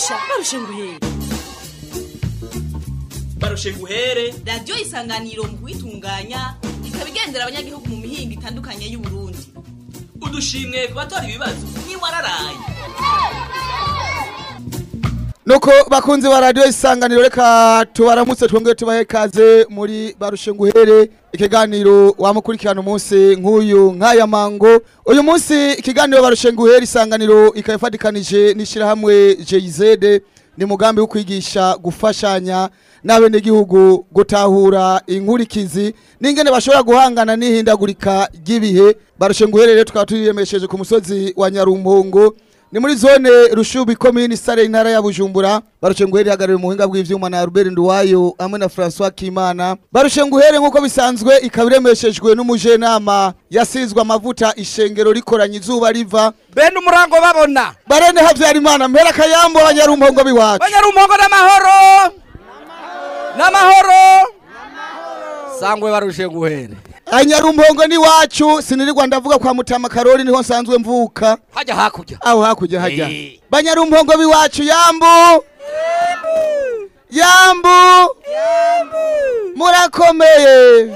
barusha barusha nguhere barushe guhere radiyo isanganiro mu kuyitunganya ikaba igendera abanyagihugu mu mihinga itandukanye y'uburundi. Udushimwe ku batora ibibazo. Ntiwararaye nuko bakunzi ba radiyo isanganiro reka tubaramutse twongere tubahe kaze muri barushe nguhere ikiganiro wamukurikirana umunsi nk'uyu nk'aya mango. Uyu munsi ikiganiro barushe nguhere isanganiro ikaba ifatikanije n'ishyirahamwe jeyizede ni mugambi wo kwigisha gufashanya n'abenegihugu gutahura inkurikizi. N'ingene bashobora guhangana n'ihindagurika ry'ibihe. Barushe nguhere rero tukaba tuyiyemesheje ku musozi wa nyarumpongo ni muri zone rushubi komini sare intara ya bujumbura. Barushe nguhere ihagarariwe mu buhinga bw'ivyuma na Albert Nduwayo hamwe na François Kimana. Barushe nguhere nk'uko bisanzwe ikaba iremeshejwe n'umujenama yasizwe amavuta ishengero rikoranye izuba riva. Bene umurango babona. Barene havyarimana mpera kayambo abanyarumpongo biwacu. Banyarumongo n'amahoro. N'amahoro. Sangwe barushe guhere anyarumpongo ni wacu sinirirwa ndavuga kwa mutama karori ni ho nsanzwe mvuka. Hajya hakurya. Aho hakurya hajya Eh. banyarumpongo biwacu yambu! Yambu! Murakomeye!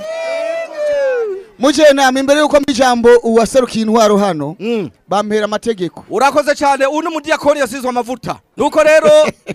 Mujenama imbere yuko mbijambo uwaserukiye intwaro hano Mm. bampera amategeko. Urakoze cyane uyu ni umudiyakoni yasizwe amavuta nuko rero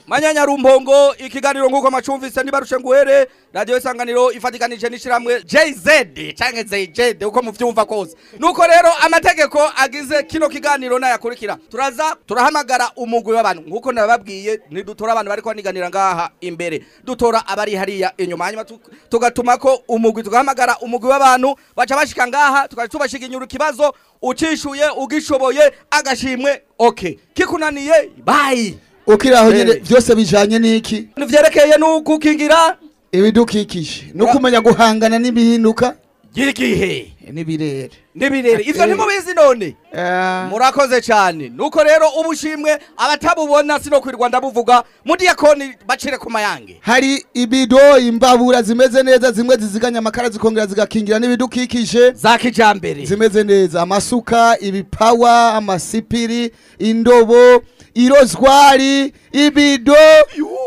manyanyarumbongo ikiganiro nk'uko macumvise nibarushe nguhere radiyo isanganiro ifatikanije n'ishyirahamwe jz cyangwa zjd uko muvyumva kose. Nuko rero amategeko agize kino kiganiro nayakurikira. Turaza turahamagara umugwi w'abantu. Nk'uko nababwiye ntidutora abantu bariko baniganira ngaha imbere. Dutora abari hariya inyuma. Hanyuma tu- tugatuma ko umugwi tugahamagara umugwi w'abantu. Baca bashika ngaha tukaca tubashiga inyura ikibazo. Ucishuye ugishoboye agashimwe. Okay kikunaniye bayi ukiraho nyene Eh. vyose bijanye n'iki? Nivyerekeye n'ugukingira. Ibidukikije. No kumenya guhangana n'ibihinduka y'igihe n'ibirere. N'ibirere. Ivyo Eh. ntimubizi none? Eh, murakoze cyane nuko rero ubushimwe abatabubona sinokwirwa ndabuvuga mudiyakoni bacire ku mayange. Hari ibido imbabura zimeze neza zimwe ziziganya amakara zikongera zigakingira n'ibidukikije. Za kijambere. Zimeze neza. Amasuka ibipawa amasipiri indobo irozwari ibido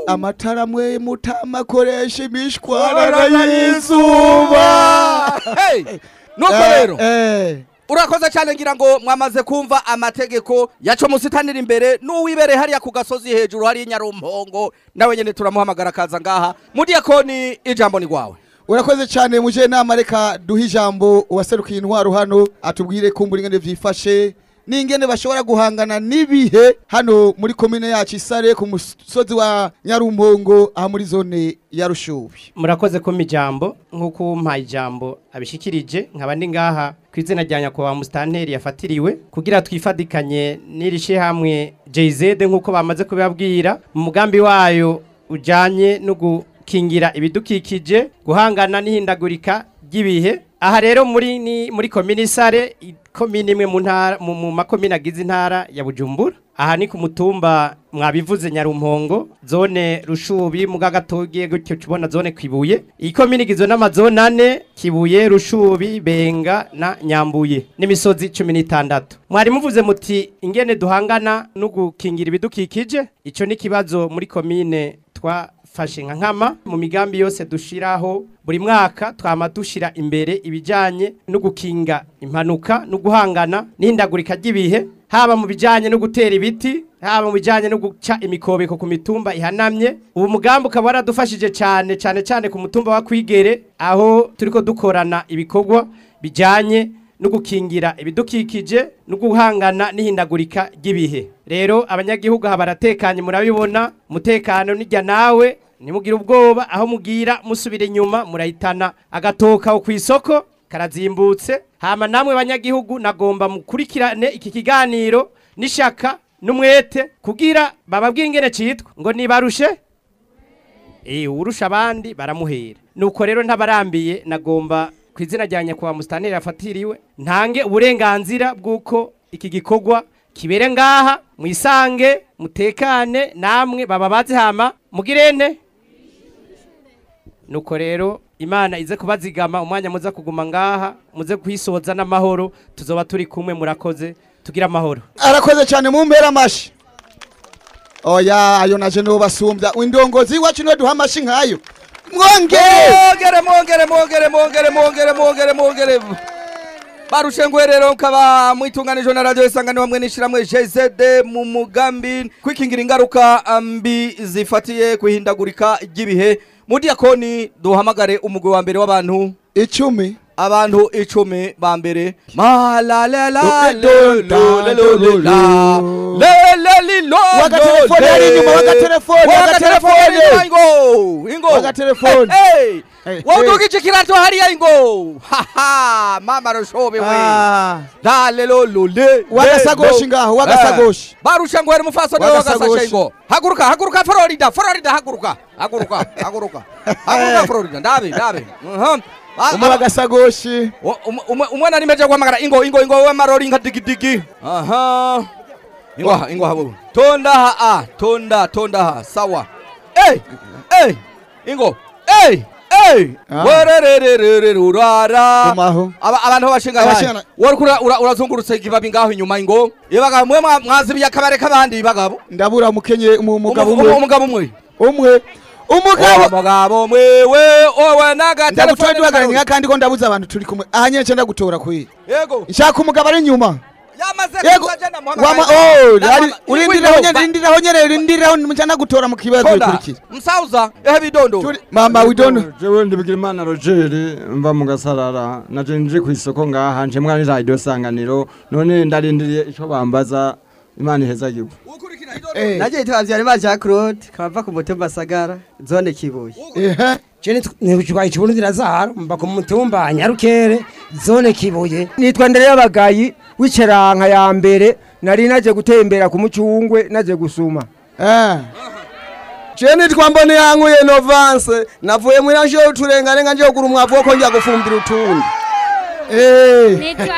amatara mwe mutamakoresha imishwarara y'izuba. nuko Eh, rero eh. urakoze cyane ngira ngo mwamaze kumva amategeko yaco musitanira imbere n'uwibere hariya ku gasozi hejuru hari nyarumpongo nawe nyene turamuhamagara akaza ngaha. Mudiyakoni ijambo ni gwawe urakoze cyane muje nama reka duhe ijambo uwaserukiye intwaro hano atubwire kumbura ingene vyifashe. N'ingene bashobora guhangana n'ibihe. Hano muri komine yacu isare ku musozi wa nyarumpongo aha muri zone ya rushubi. Murakoze ko ijambo nk'uko umpaye ijambo abishikirije nkaba ndi ngaha ku izina rya nyakubahwa musitanteri yafatiriwe kugira twifadikanye n'iri shyirahamwe jz nk'uko bamaze kubibabwira mu mugambi wayo ujyanye no gukingira ibidukikije guhangana n'ihindagurika ry'ibihe aha rero muri ni muri komini sare komini imwe mu ntara mu makomine agize intara ya bujumbura aha ni ku mutumba mwabivuze nyarumpongo zone rushubi mugagatogiye gutyo tubona zone kwibuye iyi komini igizwe n'amazone ane kibuye rushubi benga na nyambuye n'imisozi cumi n'itandatu. Mwari muvuze muti ingene duhangana no gukingira ibidukikije icyo ni ikibazo muri komine twafashe nka nkama mu migambi yose dushiraho. Buri mwaka twama dushira imbere ibijanye no gukinga impanuka no guhangana n'ihindagurika ry'ibihe haba mu bijanye no gutera ibiti haba mu bijanye no guca imikobeko ku mitumba ihanamye. Ubu mugambi ukaba waradufashije cyane cyane cyane ku mutumba wa kwigere aho turiko dukorana ibikorwa bijanye no gukingira ibidukikije no guhangana n'ihindagurika ry'ibihe. Rero abanyagihugu aha baratekanye murabibona umutekano nijya nawe nimugire ubwoba aho mugira musubira inyuma murahitana agatoka ku isoko karazimbutse. Hama namwe banyagihugu nagomba mukurikirane iki kiganiro n'ishaka n'umwete kugira bababwire ingene citwa. Ngo nibarushe? Urusha abandi baramuhera. Nuko rero ntabarambiye nagomba ku izina rya nyakubahwa musitanteri yafatiriwe. Ntange uburenganzira bw'uko iki gikorwa kibere ngaha mwisange mutekane namwe baba bazi hama mugirene. Nuko rero imana ize kubazigama umwanya muza kuguma ngaha muze kwisoza n'amahoro tuzoba turi kumwe murakoze tugira amahoro. Arakoze cyane mu mpera amashi. Oya ayo naje no basumbya indongozi iwacu no duha amashi nkayo. mwongere mwongere mwongere mwongere mwongere mwongere mwongere barushe ngwerero mukaba mwitunganijwe na radiyo isangano bamwe n'ishyirahamwe jezede mu mugambi kwikingira ingaruka um, mbi zifatiye ku ihindagurika ry'ibihe mu diyakoni duhamagare umugwi wa mbere w'abantu. Icumi. Abantu icumi ba mbere. Wagatelefone ari inyuma, wagatelefone, wagatelefone. Wagatelefone. Hey, hey. wawudugije ikirato hariya ingo. Haha mama rushobe we. Ah, dalelolole Wagasagoshi ngaho, wagasagoshi. barusha ngo hari mufasoni Wagasagoshi. wagasashe ingo. Haguruka haguruka florida florida haguruka haguruka haguruka. Haguruka florida. Ndabe ndabe. Ah, Ah, umwe ah. agasagoshi umwe na rimwe aje guhamagara ingo ingo ingo w'amarori nka digidigi aha. Ingwaha ingwaha bo tondaha a tonda ah, tondaha sawa. Ey ey ingo ey ey wererererere urara abantu babashinga abashingana wari urazungurutse igibabi ngaho inyuma ingo. Ibagabo mwe mwazibiye akabare k'abandi ibagabo ndabura umukenye umugabo umwe umugabo umwe umwe. Umugabo umugabo mwewe owe ndagutora n'agatelefone duhagaranye kandi ko ndabuze abantu turi kumwe. Aha nyine nce ndagutora kwiye yego. Nshaka umugabo ari inyuma yego. wama oh urindiraho nyene urindiraho nyene urindiraho nca nagutora mu kibazo Tonda, bikurikira msauza. Ehe bidondo. Mama widono jewe ndibigira imana rogeri mva mu gasarara. Naje nje ku isoko ngaha nje mwana radio sanganiro. None ndarindiriye ico bambaza. Imana ihezagirwe eh. Naje twavyari ba Jean Claude kava ku mutumba Sagara zone Kibuye. Jeni nibujwa ikiburundi razaro mba ku mutumba Nyarukere zone Kibuye. Nitwa Ndere Bagayi w'iceranka ya mbere nari naje gutembera ku mucungwe naje gusuma. Eh. Je nitwa mbone yankuye Novance navuye muri naje uturengarenga nje kugura umwavu wo kongera gufumbira utundi. Eh. Nitwa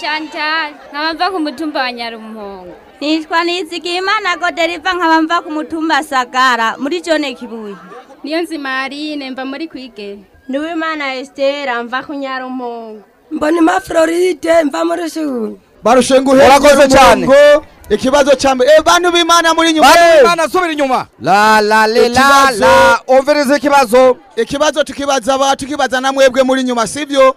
Chantal nkaba mva ku mutumba wa Nyarumongo. nitwa nizigimana goderiva nkaba mva ku mutumba sagara muri jone kibuye Niyo nzima Aline mva muri kwige. niwimana estera mva ku nyarumongo. Mbonima Floride mva muri shuri barushenguhe Urakoze cyane. ikibazo cyambe eh bantu b'imana muri nyuma. Bari eh. imana subira inyuma. La la le la la. Umviriza ikibazo. Ikibazo tukibaza aba tukibaza na mwebwe muri nyuma sivyo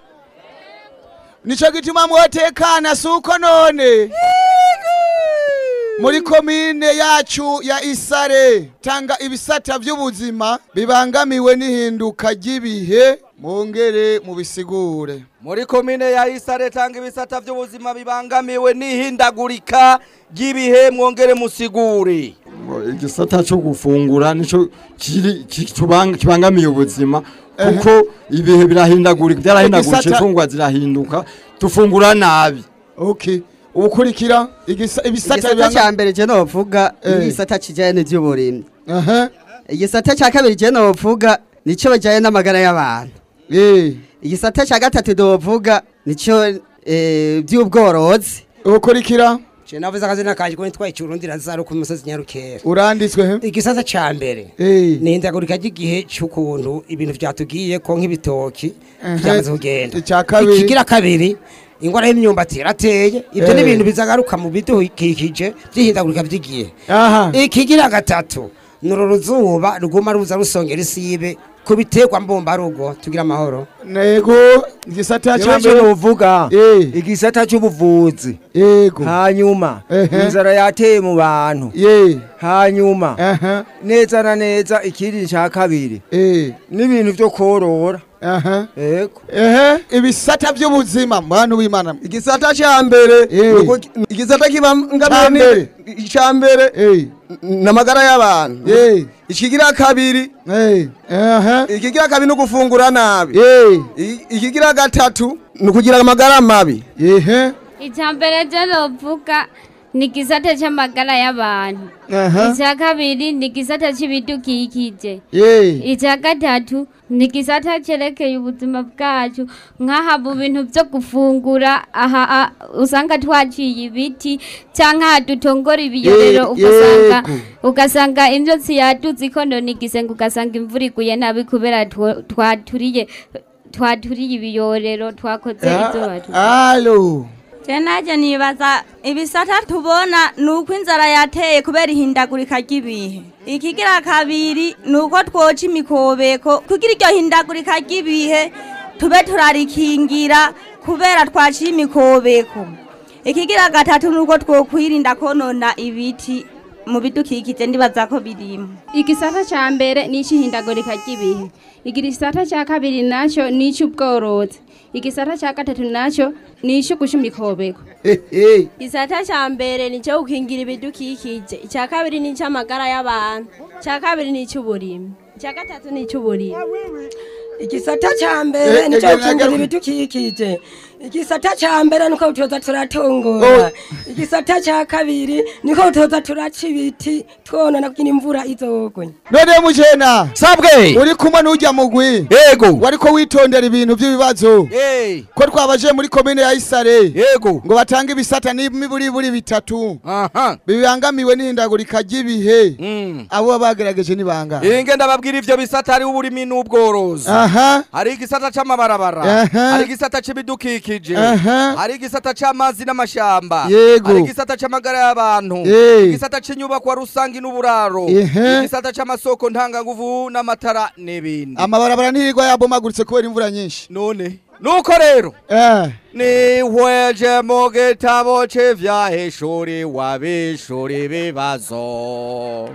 nico gituma mwotekana suko none? Muri komine yacu ya isare tanga ibisata by'ubuzima bibangamiwe n'ihinduka ry'ibihe mwongere mubisigure. Muri komine ya isare tanga ibisata by'ubuzima bibangamiwe n'ihindagurika ry'ibihe mwongere musigure. Igisata cyo gufungura kibang- kibangamiye ubuzima. kuko ibihe birahindagurika byarahindagurika imfungwa zirahinduka tufungura nabi. Ubukurikira igisata cya mbere jya ntuvuga igisata kijyanye n'iby'uburimyi igisata cya kabiri jya ntuvuga ni cyo bajyanye n'amagara y'abantu. Igisata cya gatatu ntuvuga ni cyo by'ubworozi eh, ubukurikira Je navuze akazina kanje ko nitwa ikiburundi razaro ku musozi Nyarukere uranditswe he? Igisata ca mbere. Ni indagurika ry'igihe cy'ukuntu ibintu byatugiye ko nk'ibitoki byamaze kugenda. Ikigira kabiri ingwara y'imyumbati yarateye ibyo ni ibintu bizagaruka mu bidukikije by'ihindagurika by'igihe ikigira gatatu ni uru ruzuba ruguma ruza rusongera isibe ku biterwa mbumbarugo tugira amahoro. Ntego igisata cy'ambere uvuga eh. igisata cy'ubuvuzi. Yego hanyuma inzara yateye mu bantu. Eh. Hanyuma neza na neza ikindi cya kabiri. Eh. N'ibintu byo korora ibisata by'ubuzima mwana w'imana. Igisata cy'ambere igisata kibangamiye cy'ambere namagara y'abantu. Ikigira kabiri. Ikigira kabiri no gufungura nabi. Ikigira gatatu ni ukugira amagara mabi. Icyambere rero vuga ni gisata c'amagara y'abantu. Icya kabiri ni gisata c'ibidukikije. eh Icya gatatu ni gisata cerekeye ubuzima bwacu nk'aha mu bintu byo gufungura aha usanga twaciye ibiti cyangwa dutongora ibiyorero ugasanga ugasanga inzozi yaduze ikononigize ngo ugasanga imvura iguye nabi kubera twa- twaturiye ibiyorero twakoze ibyo batu naje nibaza ibisata tubona ni uko inzara yateye kubera ihindagurika ry'ibihe. Ikigira kabiri ni uko twoca imikobeko kugira iryo hindagurika ry'ibihe tube turarikingira kubera twaciye imikobeko. Ikigira gatatu ni uko twokwirinda konona ibiti mu bidukikije ndibaza ko birimo. Igisata ca mbere ni icihindagurika ry'ibihe. Igisata ca kabiri naco ni ic'ubworozi igisata ca gatatu naco ni ic'ugusha imikobeko Isata cha mbere ni cyo gukingira ibidukikije, icya kabiri ni cy'amagara y'abantu, icya kabiri ni cy'uburimi, icya gatatu ni cy'uburimi. igisata ca mbere nico gukingira ibidukikije igisata ca mbere niko tuza turatongora. Igisata ca kabiri niko tuza turaca ibiti twonona kugira imvura izogwe. None mujena sabwe. Uri kumwe n'ujya mugwi. Yego. Wariko witondera ibintu by'ibibazo ko twabaje muri komine ya isare. Yego. Ngo batange ibisata n'imiburiburi bitatu. Aha. Bibangamiwe n'ihindagurika ry'ibihe. Abo bagerageje ni bangahe inge ndababwira ivyo bisata hari uburimi n'ubworozi. Aha. Hari igisata c'amabarabara. Hari igisata c'ibidukikije. Aha. hari igisata c'amazi n'amashamba. Yego. hari igisata c'amagara y'abantu. Igisata c'inyubakwa rusangi n'uburaro. Igisata c'amasoko ntanganguvu n'amatara n'ibindi. Amabarabara ntirirwa yabomaguritse kubera imvura nyinshi. None. Nuko rero eh. nihweje mu gitabo c'ivyahishuri wabishuri ibibazo.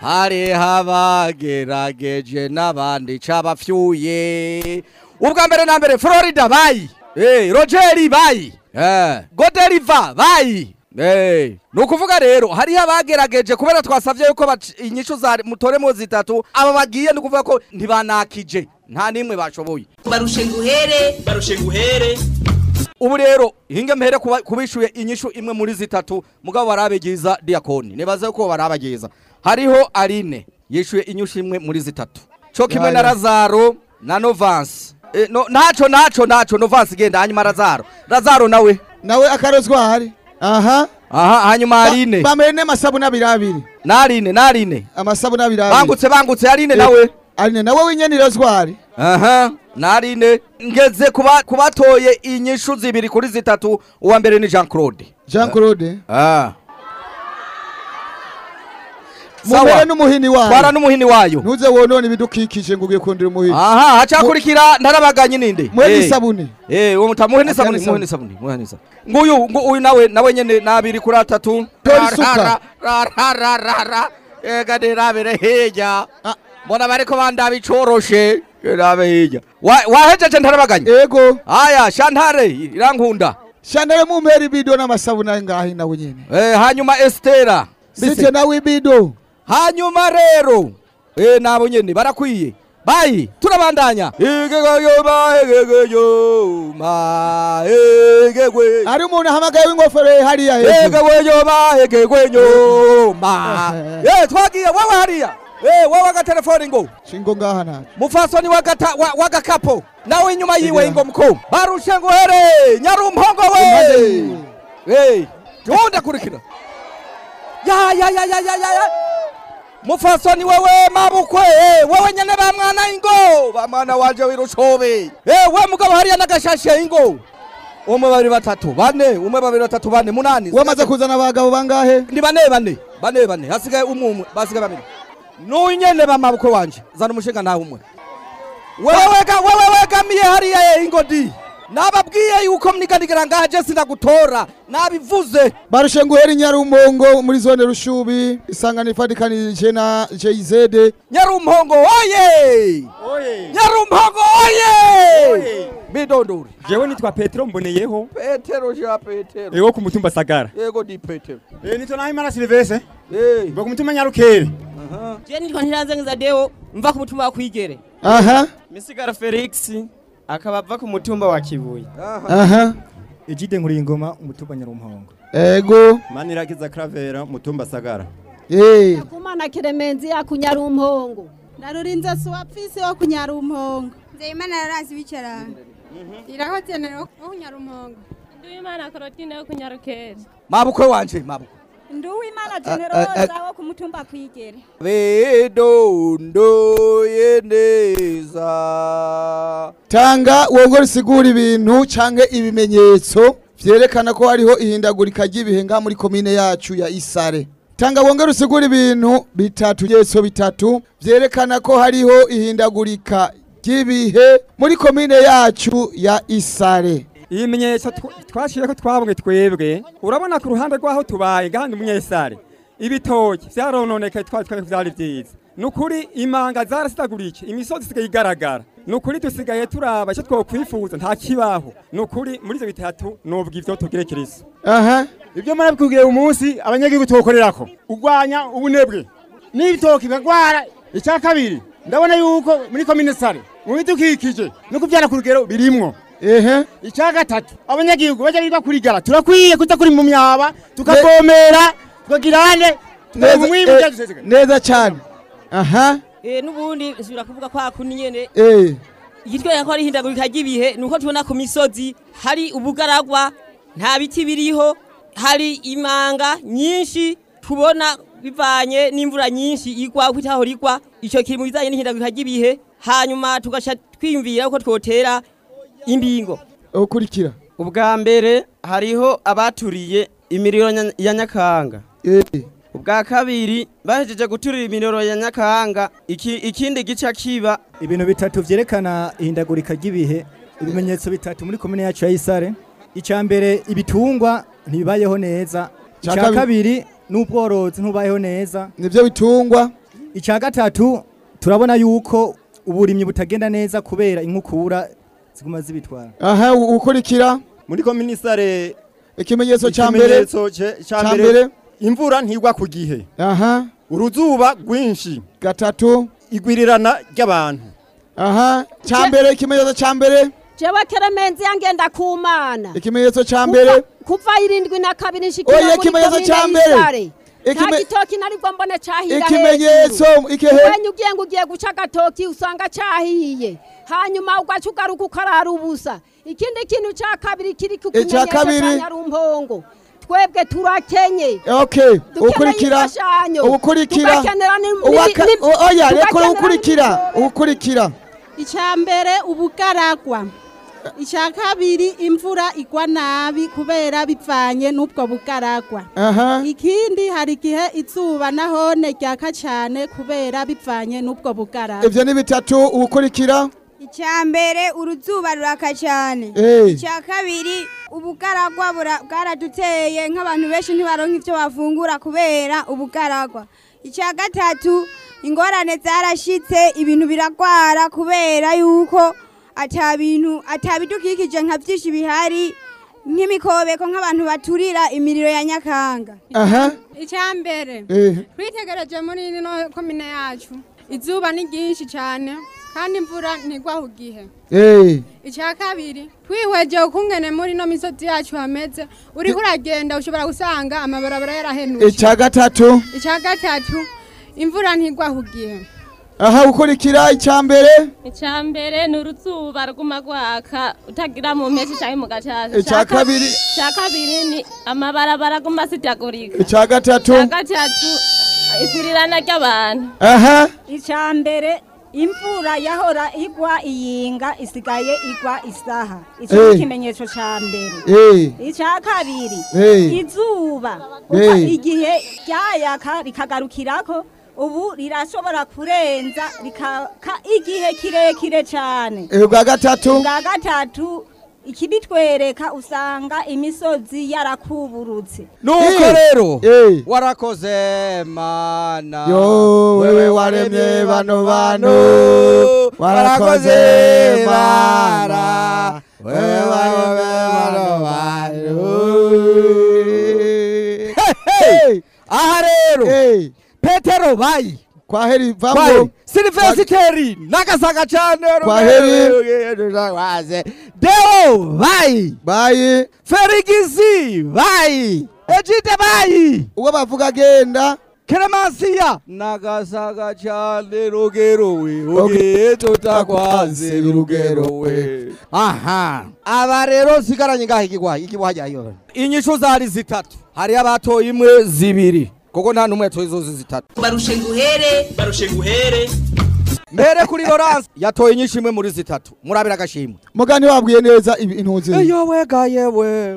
Hariho abagerageje n'abandi cabafyuye ubwa mbere na mbere florida bayi hey, rogeri bayi eh, goderiva bayi Hey. ni ukuvuga rero hariho abagerageje kubera twasavye yuko inyishu za mutoremo zitatu aba bagiye ni ukuvuga ko ntibanakije. Nta nimwe bashoboye. Barushe nguhere. Barushe nguhere. Ubu rero hinge mhere kubishuye inyishu imwe muri zitatu mugabo barabigiza diakoni. Nibaze ko barabagiza. Hariho arine yishuye inyishu imwe muri zitatu. Co kimwe na Yaya. razaro na novansi e, no, naco naco naco novansi genda hanyuma razaro. Razaro nawe? Nawe akarozwa hari aha. Aha hanyuma arine. bamere n'amasabuni abiri abiri. Narine narine. Amasabuni abiri abiri. Bangutse bangutse arine nawe? arine nawe winyene irozwa hari aha narine. Ngeze kuba kubatoye inyishu zibiri kuri zitatu uwa mbere ni Jean Claude. Jean Claude. Ah. Mumere n'umuhini wayo. Twara n'umuhini wayo. Ntuze wonone ibidukikije ngo ugiye kundira umuhini. Aha hacakurikira ndarabaganye ninde? Muhe Eh. n'isabuni eh uwo mutamuhe n'isabuni. muhe n'isabuni muhe n'isabuni nguyu ngu- uyu nawe nawe nyene nabiri kuri atatu. Tora rarararara ega ndirabire hirya mbona bariko bandaba icoroshe irabe hirya Wa- wahejeje ndarabaganye ego. Aya shantare irankunda shandare mumpera ibido n'amasabuni ayo ngaho nawe nyene eh hanyuma Estera. Site nawe ibido hanyuma rero. Eh nabo nyene barakwiye. Bayi turabandanya hari umuntu ahamagaye w'ingofero hariya hejuru ma eh. Twagiye wewe hariya. Eh wewe agatelefoni ngo. Shingo ngaha naco mufasoni wagakapo nawe inyuma yiwe ingo mko barushe nguhere nyarumpongo we. Eh tunda kurikira. Ya ya ya ya ya ya ya. Mufasoni wewe mabukwe eh, wewe nyene ba mwana ingo. Ba mwana wanje wirushobe eh we mugabo hariya nagashashe ingo. Umwe babiri batatu bane. Umwe babiri batatu bane. Munani. Wamaze kuzana abagabo bangahe? Ndi bane bane. Bane bane. Hasigaye umwe umwe. Basigaye babiri. N'uyu nyene ba mabukwe wanje. Zana umushinga nawe umwe. Wewe wega wewe wegamiye hariya ingodi nababwiye yuko mniganigera ngaha je sinagutora nabivuze. Barushe nguhera inyarumongo muri zone rushubi isangano ifatikanije na JZ nyarumpongo oye! Nyarumpongo oye! Bidondori jewe nitwa petero mboneyeho. Petero ja petero. Ego ku mutumba sagara. Yego di petero. Eh nitwa nahimana silvese eh. Ngo ku mutumba nyarukere je nitwa ntiranzengiza deo mva ku mutumba wa kwigere. Aha. Misigara felix. Akaba ava ku mutumba wa kibuye. Aha. Ejide nkuri ingoma umutumba nyarumpongo ego. Manirakiza kravera mutumba sagara. Eh kumana kiremenzi ya kunyarumpongo ndarurinze suwapfisi wo kunyarumpongo nzeyimana yarazi bicara. Irahotenera wo kunyarumpongo Nduwimana Claudine yo kunyarukere. mabukwe wanje mabukwe nduwimana generosa wo ku mutumba kwigere bedondoye neza tanga wongore usigura ibintu canke ibimenyetso vyerekana ko hariho ihindagurika ry'ibihe ngaha muri komine yacu ya Isare. Tanga wongere usigura ibintu bitatu yeso bitatu vyerekana ko hariho ihindagurika ry'ibihe muri komine yacu ya Isare. Ibimenyetso twashyize ko twabwe twebwe. Urabona ku ruhande rw'aho tubaye gahanga umunyesare. Ibitoki vyarononekaye twari twari vyari vyiza. Ni ukuri imanga zarasitagurike imisozi isigaye igaragara. Ni ukuri dusigaye turaba icyo twokwifuza nta kibaho. Ni ukuri muri ivyo bitatu nubwo ivyo tugerekereza aha. Ibyo murabikubwiye umunsi abanyagihugu tuwukorerako urwanya ubunebwe. N'ibitoki bigagwara icya kabiri. Ndabona yuko muri komine sare mu bidukikije no kubyara ku rugero birimwo. Ehe. Icya gatatu abanyagihugu bajya biga kurigara turakwiye kuza kuri mu myaba tukavomera tukagira ane neza eh, neza cyane. Aha. Eh nubundi nsubira kuvuga kwa kundi nyene. Eh. Igitwereka ko ari ihindagurika ry'ibihe nuko tubona ku misozi hari ubugaragwa nta biti biriho hari imanga nyinshi tubona bivanye n'imvura nyinshi igwa uko itaho rigwa ico kiri mu bizanye n'ihindagurika ry'ibihe hanyuma tugaca twiyumvira ko twotera imbingo ukurikira ubwa mbere hariho abaturiye imiriro ya nyakanga. Ubwa kabiri bahejeje guturira imiriro ya nyakanga. Iki, ikindi gica kiba ibintu bitatu vyerekana ihindagurika ry'ibihe ibimenyetso bitatu muri komine yacu ya Isare. Icya mbere ibitungwa ntibibayeho neza. Icya kabiri- n'ubworozi ntubayeho neza. Nivyo bitungwa. Icya gatatu turabona yuko uburimyi butagenda neza kubera inkukura ziguma zibitwara aha ukurikira. Muri komine Isare ikimenyetso ca mbere ca mbere imvura ntigwa ku gihe. Aha. Uruzuba rwinshi. Gatatu. Igwirirana ry'abantu. Aha. Ca mbere ikimenyetso ca mbere. Jewe keremenzi yangenda kumana ikimenyetso ca mbere. kuva irindwi na kabiri nshikira muri komine y'Isare. nta Ikime- gitoki naribwo mbone cahira Ikimenyetso, ikihe- wenye ugiye ngo ugiye guca agatoki usanga cahiye hanyuma ugaca ugaruka ukarara ubusa ikindi kintu ca kabiri kiri ku Ica kimenyetso kabiri. ca nyarumpongo twebwe turakenye. Okay ukurikira ukurikira oya reka tugakenera ukurikira ukurikira. Icya mbere ubugaragwa icya kabiri imvura igwa nabi kubera bivanye n'ubwo bugaragwa ikindi hari igihe izuba nahone ryaka cyane kubera bivanye n'ubwo bugaragwa ivyo ni bitatu ukurikira icya mbere uruzuba ruraka cyane icya kabiri ubugaragwa bwaraduteye nk'abantu benshi ntibaronka ibyo bafungura kubera ubugaragwa icya gatatu ingorane zarashitse ibintu biragwara kubera yuko ata bintu ata bidukikije nka byinshi bihari nk'imikobeko nk'abantu baturira imiriro ya nyakanga. Aha. Icya mbere. Eh. twitegereje muri ino komine yacu. Izuba ni ryinshi cyane kandi imvura ntigwa ku gihe eh icya kabiri twihweje ukungene muri ino misozi yacu hameze. Uriko uragenda ushobora gusanga amabarabara yarahenutse. Ica gatatu. Icya gatatu imvura ntigwa ku gihe aha ukurikira ica mbere. Icya mbere ni uruzuba ruguma rwaka utagira mu mpeshyi cyangwa mu gacaca Icya kabiri- icya kabiri ni amabarabara aguma asitagurika Icya gatatu- icya gatatu igurirana ry'abantu aha. Icya mbere imvura yahora igwa iyinga isigaye igwa isaha. Icyo ni ikimenyetso cya mbere. Icya kabiri izuba. Igihe ryayaka rikagarukirako ubu rirashobora kurenza rikaka igihe kirekire cyane Eh, ubwa gatatu. Ubwa gatatu ikibitwereka usanga imisozi yarakuburutse. Nuko rero warakoze mana. Yo wewe waremye bano bantu warakoze mana. Wewe waremye bano bantu aha rero petero bayi kwaheri vambo Kwaheri. silvesiteri nagasaga cyane Kwaheri. waze deo bayi bayi ferigisi bayi ejide bayi uwo bavuga genda. Keremansiya nagasaga cyane rugero we ogiye tutakwaze rugero we aha. Aba rero sigaranye ngaho ikigwa ikigwa hajyayo. Inyishu zari zitatu. Hari abatoye imwe zibiri. Kuko nta n'umwe yatoye zose zitatu barushe nguhere barushe nguhere mbere kuri Laurence yatoye inyinshi imwe muri zitatu murabira agashimwe mugani wabwiye neza intunzi. Eyo wega yewe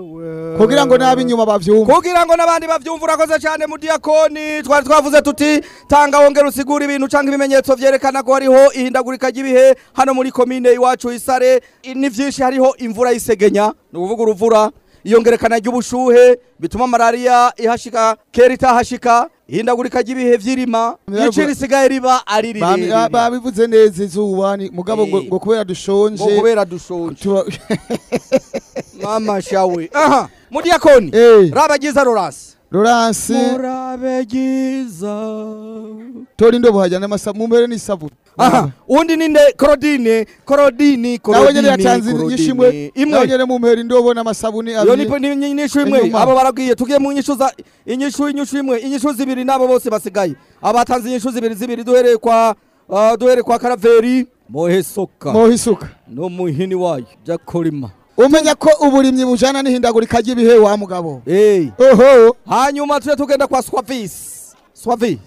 kugira ngo n'ab'inyuma bavyumve. Kugira ngo n'abandi bavyumva urakoze cyane mu diakoni. Twari twavuze tuti tanga wongera usigura ibintu canke ibimenyetso vyerekana ko hariho ihindagurika ry'ibihe hano muri komine iwacu isare ni vyinshi hariho imvura y'isegenya ni ukuvuga uruvura. Iyongerekana ry'ubushuhe bituma malariya ihashika kera itahashika ihindagurika ry'ibihe vy'irima ici risigaye riba ari rirerire babivuze neza izuba mugabo ngo ngo kubera dushonje Ngo kubera dushonje. Mama shawe aha mu diakoni raba ryiza Laurence Laurence murabe ryiza tora indobo hajyana amasa mumbere n'isabuni aha undi ninde? Claudine Claudine nawe nyene Claudine yatanze yishimwe imwe. Nyene mumpera indobo n'amasabuni yo abiri ni ni- inyishu imwe. Abo barabwiye tugiye mu nyishu za inyishu inyishu imwe. Inyishu zibiri nabo bose basigaye. Abatanze inyishu zibiri zibiri duhereye kwa ah, duhereye kwa Karaveri. Mohesoka Mohisuka no muhini wayo Jakolima umenya ko uburimyi bujana n'ihindagurika ry'ibihe wa mugabo? Oho. Hanyuma tuje tugenda kwa Swavis Swavis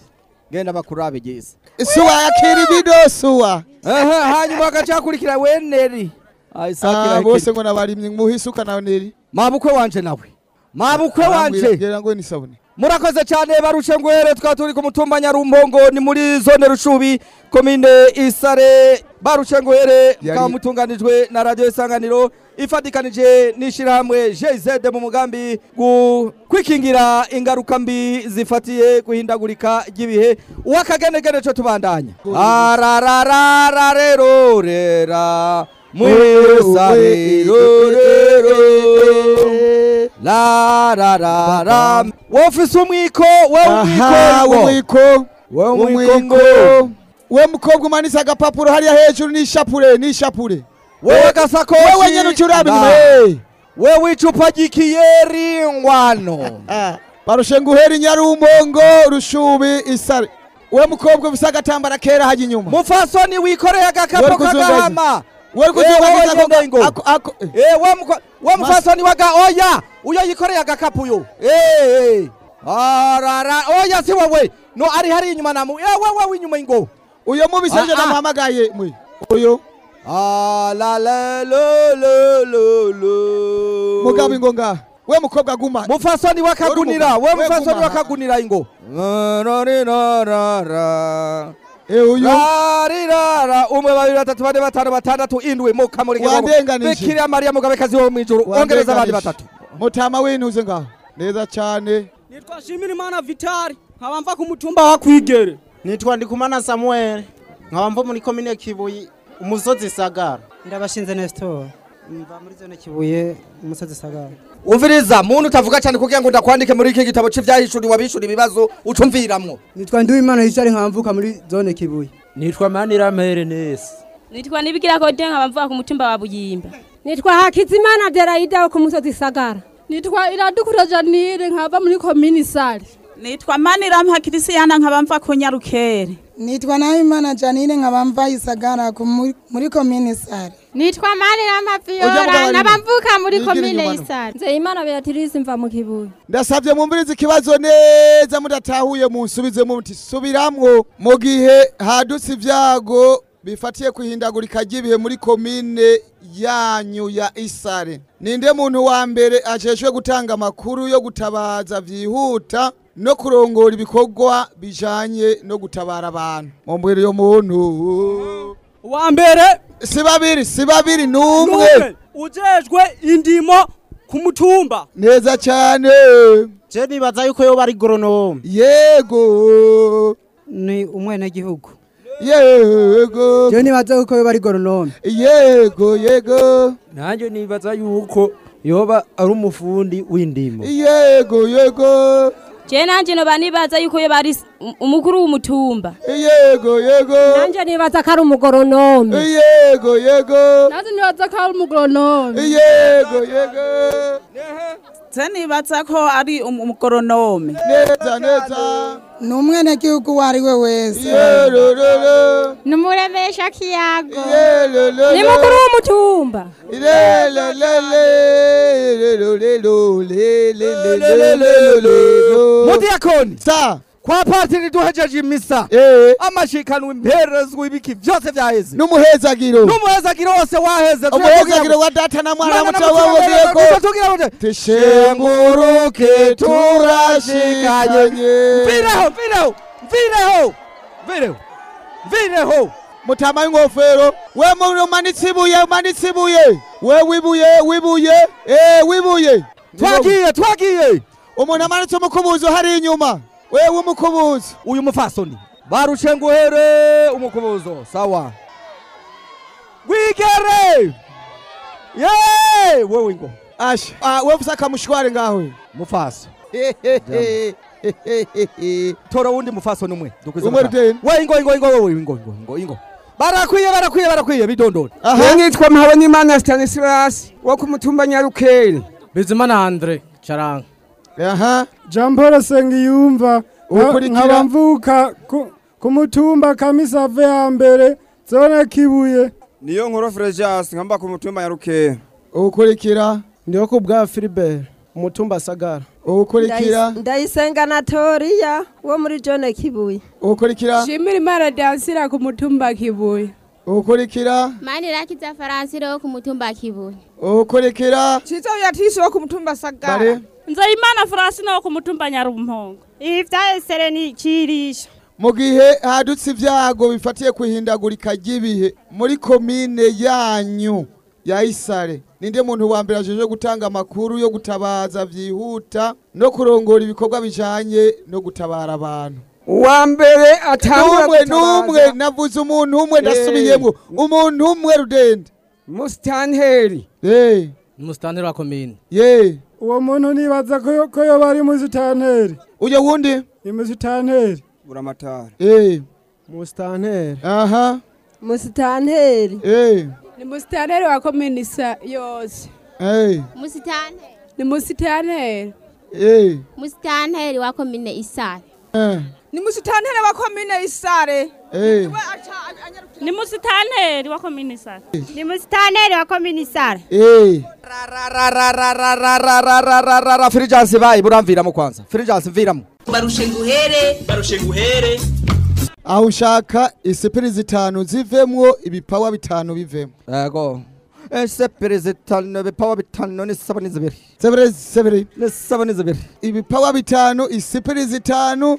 genda bakurabe gisa suwa yakira ibido suwa. Hanyuma agacakurikira weneri Ah, bose ngo nabarimyi muhisuka nawe neri. Mabukwe wanje nawe. Mabukwe wanje. murakoze cyane barushe ngwere twaba turi ku mutumba nyarumpongo ni muri zone rushubi komine isare. Yari- bukaba mutunganijwe na radiyo isanganiro ifatikanije n'ishyirahamwe jz mu mugambi kwikingira ingaruka mbi zifatiye guhindagurika ry'ibihe. Uwakagenegene cyo tubandanya. Arararara rero rera mwisare rero la la la la wofise umwiko wewe umwiko. Wewe umwiko. We mukobwa umanitse agapapuro hariya hejuru n'ishapure n'ishapure. Wewe gasakoshi. wewe nyene ucuraba inyuma wewe icupa yeri ngwano. Barushe nguhera inyarumongo rushubi isare we mukobwa ufise agatambara kera haji inyuma. Mufasoni wikoreye agakapo kakapo kakahama k'agahama. Eh, we mufasoni waga oya! Uyo yikoreye agakapu yo. Eh, eh. arara oya si wowe. No ari hari inyuma namu. Wewe w'inyuma ingo uyo mubiseje Ah, ah. namuhamagaye mwe uyo. Ah, la la lo lo lo lo. Mugabo ingo ngaha we mukobwa guma. Mufasoni wakagunira we mufasoni wakagunira ingo. Uyu Rarirara. umwe babiri batatu bane batanu batandatu indwi Wandenganije. bikira mariya mugabekazi wo mwijuru ongereza abandi batatu. Mutama wintuze ngaho neza cyane. Nitwa shimira imana vitari nkaba mva ku mutumba wa kwigere. Nitwa ndikumana samuel nkaba mva muri komine kibuye umusozi sagara. Ndabashinze nestor. Mva muri zone kibuye umusozi sagara. Umviriza muntu utavuga cyane kugira ngo ndakwandike muri iki gitabo cy'ivyahishuriwe abishura ibibazo ucumviramwo. Nitwa ndiwimana hicari nkaba mvuka muri zone kibuye. Nitwa manirampere nesi nitwa nibigira kode nkaba mvuga ku mutumba wa buyimba. Nitwa hakizimana deraida wo ku musozi sagara. Nitwa iradukura janire nkava muri komini sare nitwa manirampa kirisiyana nkaba mva ku nyarukere nitwa nahimana janine nkaba mva isagara muri- komini sare nitwa manirama Ujya fiyora mugabanya. nkaba mvuka muri komine y'isare nzeyimana beatrice mva mu kibuye. Ndasabye mwumvirize ikibazo neza mudatahuye munsubizemo muti subiramwo mu gihe hadutse ibyago bifatiye kuhindagurika ry'ibihe muri komine yanyu ya isare. Ninde muntu wa mbere ajejwe gutanga amakuru yo gutabaza vyihuta no kurongora ibikorwa bijanye no gutabara abantu. Mumbwira iyo muntu uwa mbere si babiri si babiri n'umwe. ujejwe indimo ku mutumba. Neza cyane. Je nibaza yuko yoba ari goronome yego. Ni umwenegihugu. Yego. Je nibaza yuko yoba ari goronome yego yego. Nanjye nibaza yuko yoba ari umufundi w'indimo. Yego yego. Je nanje noba nibaza yuko yo bari um- umukuru w'umutumba. Yego yego. Nanje nibaza ko ari umugoronome yego yego. Nazi nibaza ko ari umugoronome yego yego. Je nibaza ko ari umugoronome neza neza. Ni umwenegihugu uwo ari we wese yerororo numuremesha kiyago ni mukuru w'umutumba mudiakoni sa kwa patiri duhejeje imisa amashikanwa imperezwe ibiki byose byaheze n'umuhezagiro. N'umuhezagiro wose waheze umuhezagiro wa data na mwana na muto wawugiye ko tushenguruke turashikanye mvireho mvireho mvireho mvireho mvireho mutama ingofero we muno umanitse ibuye umanitse ibuye we wibuye wibuye. Eh wibuye. Twagiye twagiye. Umuntu amanitse umukubuzo hari inyuma wewe umukubuzo uyu mufasoni barushenguhere umukubuzo. Sawa. Gwigere! Ye wewe ngo asha ah wewe usaka mushware ngaho mufaso tora wundi mufasoni umwe. Dukwiza Umwe amafaranga. ruteni. we ingo ingo ingo wewe ingo ingo ingo ingo. Barakwiye barakwiye barakwiye bidondora Aha. Nitwa Mpabonimana Stanislas wo ku mutumba Nyarukere. Bizimana Andre Charanga. Aha. Jean Paul Sengiyumva Ukurikira. nkaba mvuka ku- mutumba Kamisave ya mbere zone Kibuye. Niyo nkuru Frejas nkamba ku mutumba Nyarukere ukurikira? Ndiyo ku bwa Philibert umutumba Sagara. ukurikira? Ndayisenga na toriya wo muri jone kibuye. Ukurikira? Shimira imana dansira ku mutumba kibuye. Ukurikira? Manirakiza faransire wo ku mutumba kibuye. Ukurikira? Chizo yatisi wo ku mutumba Sagara. Nzayimana francine wo ku mutumba nyarumpongo ivya esereni cirisha mu gihe hadutse ibyago bifatiye ku ihindagurika ry'ibihe muri komine yanyu ya isare ninde muntu wa mbere ajeje gutanga amakuru yo gutabaza byihuta no kurongora ibikorwa bijanye no gutabara abantu Uwa mbere atangura numwe gutabaza. numwe navuze umuntu umwe ndasubiyemwo umuntu umwe rudende Mustanteri. Eh. Mustanteri wa komine. Ye. Uwo muntu nibaza ko yo- ko yoba ari musitanteri uje wundi? Ni musitanteri buramatari. Eh. Mustanteri. aha. Musitanteri eh. Ni musitanteri wa kominisa yose. Eh. Musitanteri ni musitanteri eh. Musitanteri wa komine isare eh. Ni musitanteri wa komine Isare. eh ni musitanteri wa komine isare ni musitanteri wa komine isare eh rarararararararararara Frejas bayi buramviramo kwanza Frejas mviramo barushe nguhere barushe nguhere aho ushaka iseperi zitanu zivemwo ibipawa bitanu bivemo yego ese perezida bipawa bitanu n'isabune zibiri sebere sebere n'isabune zibiri ibipawa bitanu iseperi zitanu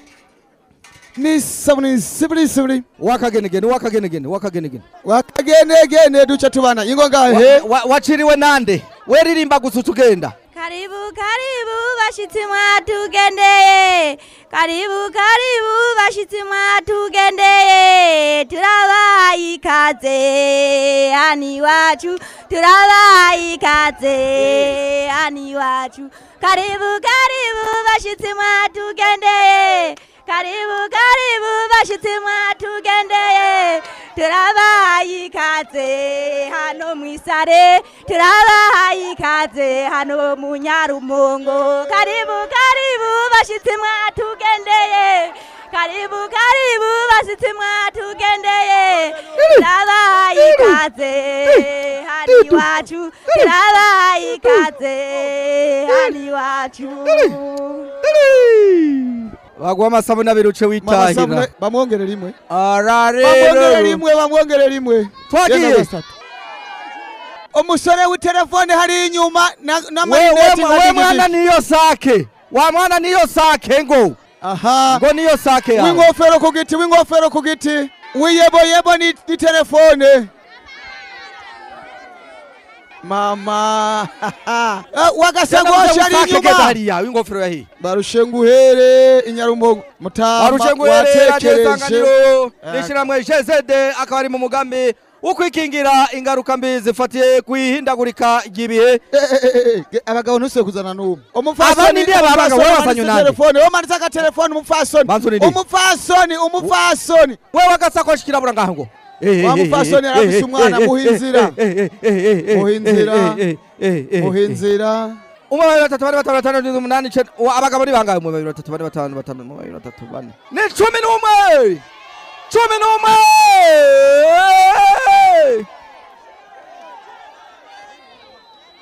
n'isabuni sibiri sibiri wakagenegene wakagenegene wakagenegene wakagenegene duca tubana. Ingo ngahe? Wa- wa- waciriwe nande. Weririmba gusa tugenda. Karibu karibu bashitsi mwatugendeye karibu karibu bashitsi mwatugendeye turabaye ikaze hani wacu. Turabaye ikaze hani wacu. Karibu karibu bashitsi mwatugendeye karibu karibu bashitsi mwatugendeye turabaye ikaze hano mwisare turabaye ikaze hano mu nyarumongo. Karibu karibu bashitsi mwatugendeye karibu karibu bashitsi mwatugendeye turabaye ikaze hali iwacu turabaye ikaze hali iwacu wagwa amasabune abiri uce witahira bamwongere rimwe ara bamwongere rimwe bamwongere rimwe Twagiye. Umusore w'itelefone hari inyuma na- mwana niyo sake. Wa mwana niyo sake ngo aha. Ngo niyo sake yawe w'ingofero ku giti w'ingofero ku giti wiyeboyebo ni ni telefone. Mama. Wagasengosha ari inyuma w'ingofero yahiye barushenguhere inyarumongo mutama barushenguhere radiyo watekereje. Isanganiro Eh, n'ishyirahamwe jzd akaba ari mu mugambi wo kwikingira ingaruka mbi zifatiye ku ihindagurika ry'ibihe abagabo ntusibe kuzana n'umwe nande? telefone wowe manitse agatelefone umupfasoni umupfasoni umupfasoni wewe agasakoshi kirabura ngaho ngo wa mupfasoni arafise umwana muha inzira muha inzira muha inzira umwe babiri batatu bane batanu batanu batandatu umunani abagabo ni bangahe umwe babiri batatu bane batanu batanu umwe babiri batatu bane ni cumi n'umwe cumi n'umwe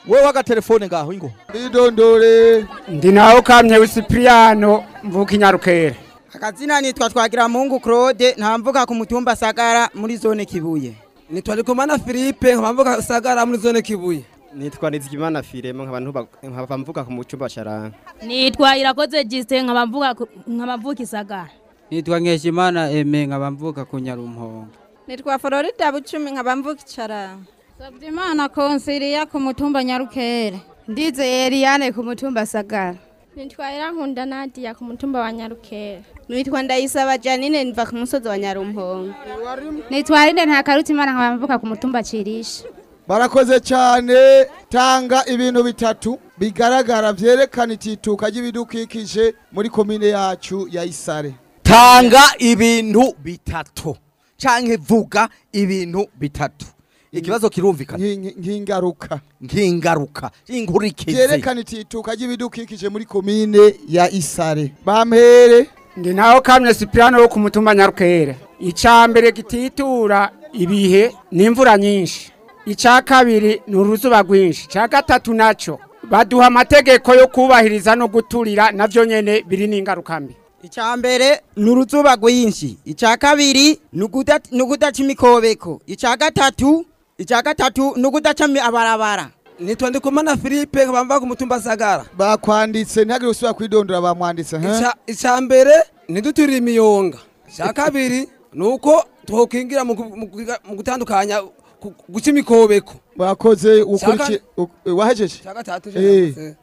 wewe agatelefone ngaho ingo idondore ndi nawe kamye w'isipiriyano mvuka inyarukere. Akazina nitwa twagiramungu claude ntamvuka ku mutumba sagara muri zone kibuye. Nitwa ndikumana philippe nkabamvuka sagara muri zone kibuye. Nitwa nizigimana firemo nkaba mvuga ku mucumba sharanga nitwa irakoze jiste nkaba mvuga ku- nkaba mvuka isagara nitwa nkeshimana eme nkaba mvuka ku nyarumpongo nitwa florida bucumi nkaba mvuka icaranga Sabyimana konsiliya ku mutumba Nyarukere. Ndize Eliane ku mutumba Sagara. nitwa irankunda nadia ku mutumba wa nyarukere nitwa ndayisaba janine niva ku musozi wa nyarumpongo Nitwa Rinde Ntakarutimana nkaba mvuka ku mutumba Cirisha. barakoze cyane tanga ibintu bitatu bigaragara byerekana itituka ry'ibidukikije muri komine yacu ya isare tanga ibintu bitatu. Canke vuga ibintu bitatu. Ikibazo kirumvikana. Nk'ingaruka nk'ingaruka inkurikizi byerekana itituka ry'ibidukikije muri komine ya isare. Bampere ndi naho kamye sipirano wo ku mutumba nyarukere. Icya mbere gititura ibihe ni imvura nyinshi. Icya kabiri ni uruzuba rwinshi. Icya gatatu na cyo baduha amategeko yo kubahiriza no guturira na byo nyine biri n'ingaruka mbi. Icya mbere ni uruzuba rwinshi icya kabiri ni ukudaca imikobeko. Icya gatatu icya gatatu ni ukudaca mi- abarabara. Nitwa ndikumana philippe nkabamvuka ku mutumba sagara. Bakwanditse ntihagire usubira kwidondora bamwanditse icya mbere ntiduturire imiyonga. Icya kabiri ni uko twokwingira mu gutandukanya guca imikobeko. Bakoze wahejeje? Icya gatatu Eh.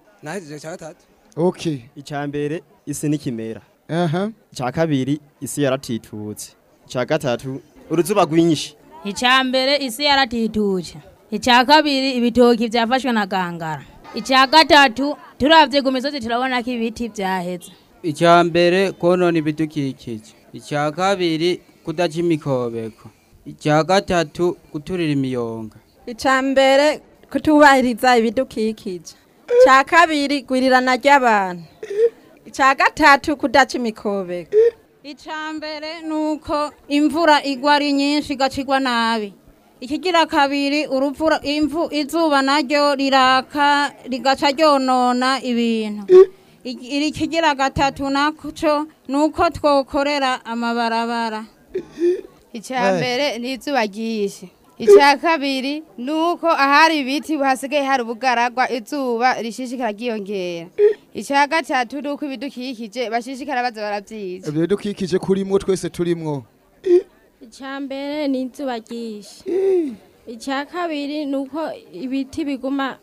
icya gatatu. Okay icya mbere isi n'ikimera icya kabiri isi yaratitutse. Icya gatatu uruzuba rwinshi. Icya mbere isi yaratituje icya kabiri ibitoki byafashwe na gangara. Icya gatatu turavye ku misozi turabona ko ibiti byaheze icya mbere konona ibidukikije. Icya kabiri kudaca imikobeko. Icya gatatu guturira imiyonga. Icya mbere kutubahiriza ibidukikije. Icya kabiri guirirana ry'abantu. Icya gatatu kudaca imikobeko Icya mbere ni uko imvura igwa ari nyinshi igacigwa nabi. Ikigira kabiri izuba naryo riraka rigaca ryonona ibintu. Iki- Ikigira gatatu naco ni uko twokorera amabarabara. icya mbere ni izuba ryinshi icya kabiri ni uko ahari ibiti hasigaye hari ubugaragwa izuba rishishikara ryiyongera. Icya gatatu ni uko ibidukikije bashishikara baza barabyica ibyo bidukikije kurimwo twese turimwo. Icya mbere ni izuba ryinshi. Icya kabiri ni uko ibiti biguma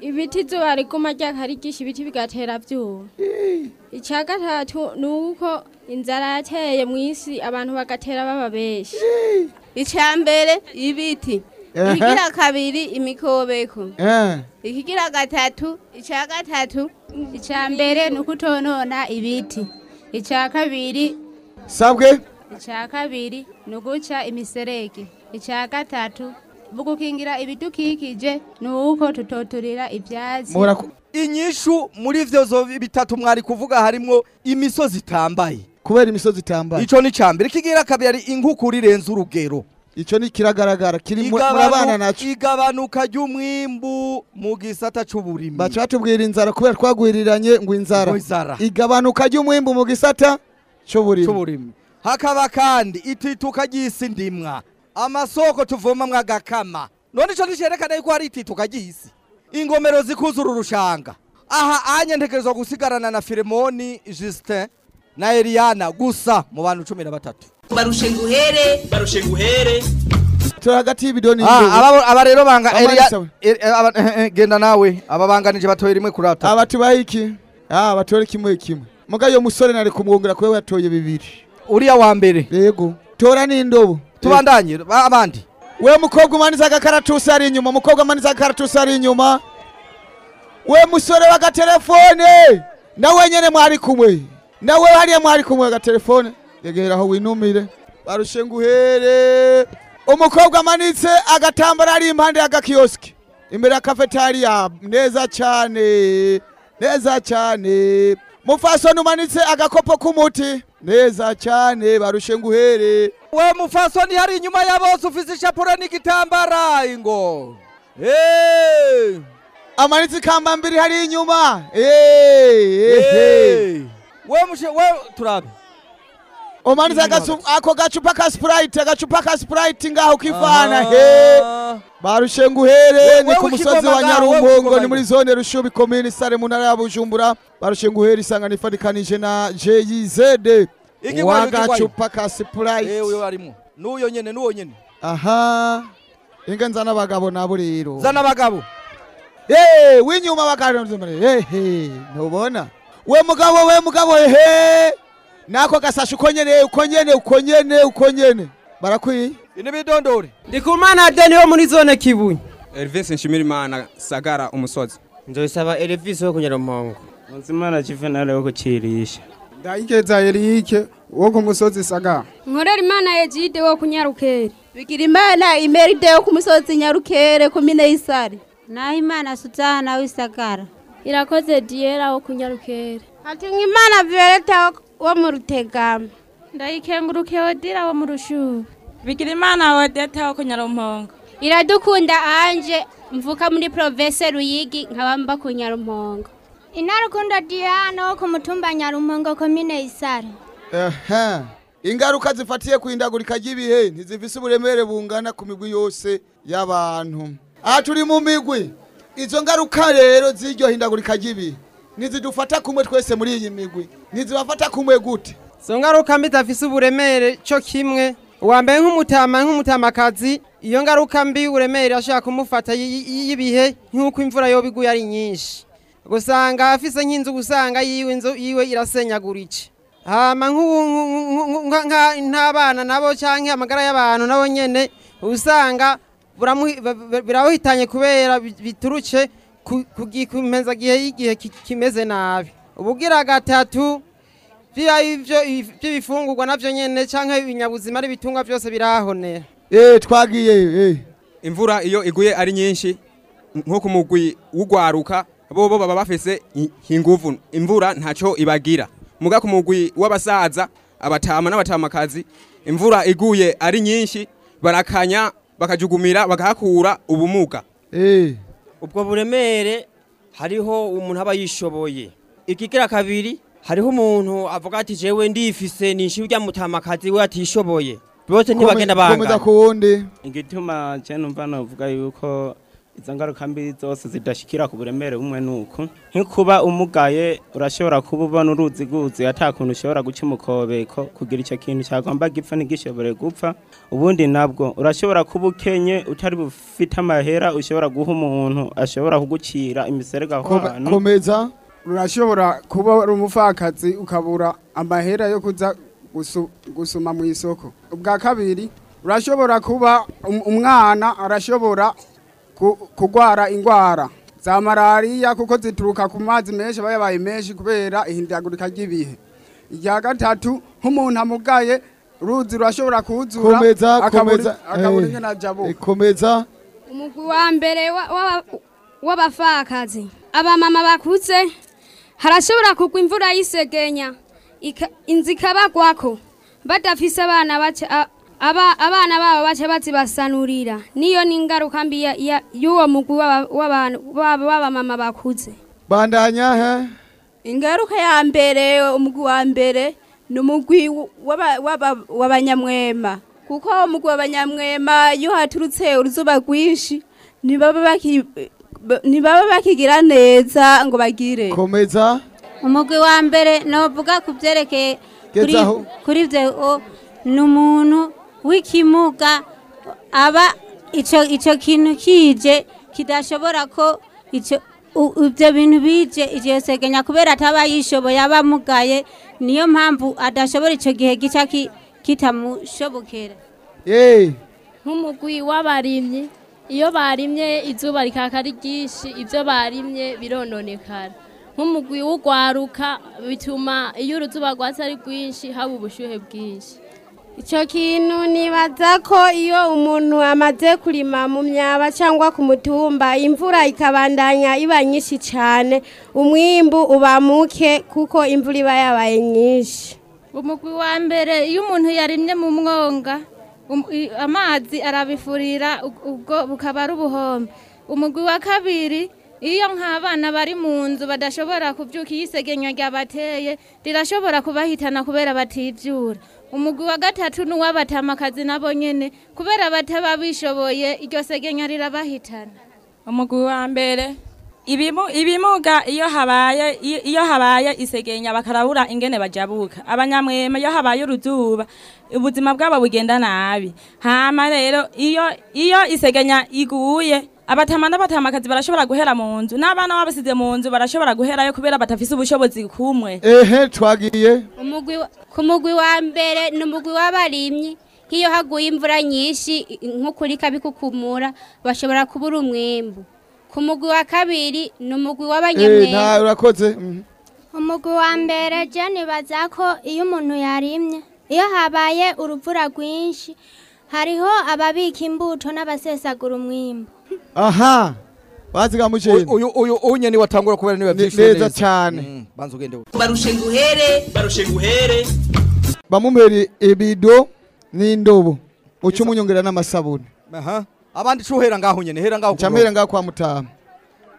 ibiti izuba riguma ryaka ari ryinshi ibiti bigatera byuma icya gatatu ni uko inzara yateye mu isi abantu bagatera baba benshi icya mbere ibiti ikigira kabiri imikobeko Eh. ikigira gatatu icya gatatu Icya mbere ni ukutonona ibiti. Icya kabiri sabwe icya kabiri ni uguca imiserege. Icya gatatu mu gukingira ibidukikije ni uko tutoturira ibyatsi. inyishu muri ivyo zo bitatu mwari kuvuga harimwo imisozi itambaye kubera imisozi itambaye. Ico ni cambere kigira kabiri ari inkukura irenze urugero. Ico ni kiragaragara. Kiri murabana naco igabanuka ry'umwimbu mu gisata c'uburimyi baca batubwira inzara kubera twagwiriranye ngo inzara. Igabanuka ry'umwimbu mu gisata c'uburimyi hakaba kandi itituka ry'isi ndimwa. Amasoko tuvomamwo agakama. None ico nticerekana yuko hari itituka ry'isi. Ingomero zikuzura urushanga aha anye ntegerezwa gusigarana na filemoni justin. Na eliana gusa mu bantu cumi na batatu. Barushe nguhere barushe nguhere turi hagati y'ibidoni Ah, aba aba rero banga Elia sawa. eh, eh, aba- eh, eh, genda nawe. Aba banganije batoye rimwe kuri atatu aba tubaye iki? Ah batore kimwe kimwe. Muga yo musore nari kumwongera kuba yatoye bibiri. Uriya wa mbere. Yego. Tora n'indobo. Tubandanye ba- abandi. We mukobwa umaniza agakaratusi ari inyuma. Mukobwa umaniza agakaratusi ari inyuma. We musore w'agatelefone nawe nyene mwari kumwe. Nawe hariya mwari kumwe agatelefone yegera aho winumire. Barushe nguhere. Umukobwa amanitse agatambara ari impande y'agakiyosiki imbere ya kafetariya neza cyane neza cyane. Mufasoni umanitse agakopo k'umuti neza cyane barushe nguhere. We mufasoni hari inyuma ya bose ufise ishapuro n'igitambara ingo. Amanitse ikamba mbiri hari inyuma. Eh. We mushe we turabe. Agacu- ako gacupa ka sprite agacupa ka sprite ngaho ukivana he. Barushenguhere ni ku musozi wa nyarumbongo ni muri zone rushubi komini sare mu ntara ya bujumbura. Barushenguhere isangano ifatikanije na jz Iki wa ngwayo, iki ngwayo. gacupa ka sprite. Eh uyo arimo n'uyo nyene n'uwo nyene. Aha. Inga nzana abagabo nabo rero. Zana abagabo Eh, w'inyuma bakanzumare ehe ntubona we mugabo we mugabo ehe. Nako gasashe uko nyene uko nyene uko nyene uko nyene barakwiye ini bidondore ndikumana deni wo muri zone kibuye. Elvis Nshimirimana Sagara umusozi. Nzoyisaba Elvis wo kunyarumongo Nzimana Juvenal wo kucirisha ndayikeza erike wo ku musozi saga nkorera imana egide wo kunyarukere. Bigira imana imeride wo ku musozi nyarukere komine y'isare naho imana suzana w'isagara irakoze diyera wo kunyarukere hatimwa imana violeta wo mu rutegama ndayikenguruke odira wo mu rushubi bigira imana odeta wo kunyarumpongo iradukunda anje mvuka muri province ruyigi nkaba mba ku nyarumongo inarukundo diana wo ku mutumba nyarumongo komine y'isare Aha. Ingaruka zifatiye kuhindagurika ry'ibihe ntizifise uburemere bungana ku migwi yose y'abantu. Aha turi mu migwi. Izo ngaruka rero z'iryo hindagurika ry'ibihe ntizidufata kumwe twese muri iyi migwi. Ntizibafata kumwe gute? zo ngaruka mbi zafise uburemere cyo kimwe uwa mbere nk'umutama nk'umutamakazi iyo ngaruka mbi uburemere ashaka kumufata y'ibihe nk'uko imvura yoba iguye ari nyinshi gusanga afise nk'inzu gusanga yiwe inzu yiwe irasenyagurice hama nk'abana nabo canke amagara y'abantu nabo nyene usanga birabahitanye kubera bi- biturutse ku ku gi- ku mpezagihe y'igihe ki- kimeze nabi. Ubugira gatatu by'ibifungurwa navyo nyene canke ibinyabuzima ari bitungwa byose birahonera. Eh twagiye eh. imvura iyo iguye ari nyinshi nko ku mugwi w'ugwaruka bo bo baba bafise inguvu. Imvura ntaco ibagira. Muga ku mugwi w'abasaza abatama n'abatamakazi imvura iguye ari nyinshi barakanya bakajugumira bagahakura ubumuga. Eh. Ubwo buremere hariho umuntu aba yishoboye. Ikigira kabiri hariho umuntu avuga ati jewe ndifise nishyura urya mutamakazi we atishoboye. Bose ntibagenda bangana igituma je numva novuga yuko izo ngaruka mbi zose zidashikira ku buremere bumwe nuku nk'ikuba umugaye urashobora kuba ubona uruzi guzi ata kuntu ushobora guca umukobeko kugira icyo kintu cyagomba gipfa ntigishobore gupfa. Ubundi nabwo urashobora kuba ukenye utari bufite amahera ushobora guha umuntu ashobora kugucira imiserega aho hantu Komeza. urashobora kuba uri umupfakazi ukabura amahera yo kuza gusuma mu isoko. Ubwa kabiri urashobora kuba um- umwana arashobora ku- kugwara indwara za malariya kuko zituruka ku mazi menshi aba yabaye menshi kubera ihindagurika ry'ibihe irya gatatu nk'umuntu amugaye uruzi rurashobora kuzura Komeza akabura komeza. akabura eh, ajabuka eh, Komeza. umugwi wa mbere wa- w'aba- w'abapfakazi abamama bakuze harashobora kugwa imvura y'isegenya inzu ikabagwako badafise abana abana babo bace bazibasanurira niyo ni ingaruka mbi ya- ya- y'uwo mugwi w'aba- w'abantu w'aba- w'abamama bakuze Bandanya he. ingaruka ya mbere umugwi wa mbere ni umugwi w'aba- w'aba- w'abanyamwema kuko umugwi w'abanyamwema iyo haturutse uruzuba rwinshi ntibaba bakigira neza ngo bagire Komeza. umugwi wa mbere novuga ku byerekeye kuri Gezaho. kuri byo o, ni umuntu w'ikimuga. Aba ico ico kintu kije kidashobora ko ibyo bintu bije igihe segenya kubera ataba yishoboye aba amugaye niyo mpamvu adashobora ico gihe gica ki- kitamushobokera Eh. nk'umugwi w'abarimyi iyo barimye izuba rikaka ari ryinshi ibyo barimye birononekara. Nk'umugwi w'ugwaruka bituma iyo uruzuba rwatsi ari rwinshi haba ubushyuhe bwinshi. Icyo kintu nibaza ko iyo umuntu amaze kurima mu myaba cyangwa ku mutumba imvura ikabandanya iba nyinshi cyane. Umwimbu uba muke kuko imvura iba yabaye nyinshi. Umugwi wa mbere iyo umuntu yarimye mu mwonga um- amazi arabifurira ubwo bukaba ari ubuhombe. Umugwi wa kabiri iyo nk'abana bari mu nzu badashobora kubyuka iyo isegenya ryabateye rirashobora kubahitana kubera bativyura umugwi wa gatatu ni uw'abatamakazi nabo nyene kubera bataba bishoboye iryo segenya rirabahitana umugwi wa mbere ibimu- ibimuga iyo habaye iyo- habaye isegenya bakarabura ingene bajabuka. Abanyamwema iyo habaye uruzuba ubuzima bwabo bugenda nabi. Hama rero iyo iyo isegenya iguye abatama n'abatamakazi barashobora guhera mu nzu. N'abana babasize mu nzu barashobora guherayo kubera batafise ubushobozi kumwe. Ehe twagiye. Ku mugwi wa mbere ni umugwi w'abarimyi. Nk'iyo haguye imvura nyinshi nk'ukuri ikabikukumura bashobora kubura umwembu. Ku mugwi wa kabiri ni umugwi Eh, w'abanyamwembu nta urakoze. Mhm. umugwi wa mbere je nibaza ko iyo umuntu yarimye iyo habaye uruvura rwinshi hariho ababika imbuto n'abasesagura umwimbu. Aha. Baziga mujeni uyu uyu unyene watangura kubera niba Ni- vyishuye neza cyane. Mm, banza ugende barushe nguhere barushe nguhere bamumeri ibido n'indobo. Uca umunyongera n'amasabuni aha. Abandi cuhera ngaho nyene hera ngaho ncamera ngaho kwa mutama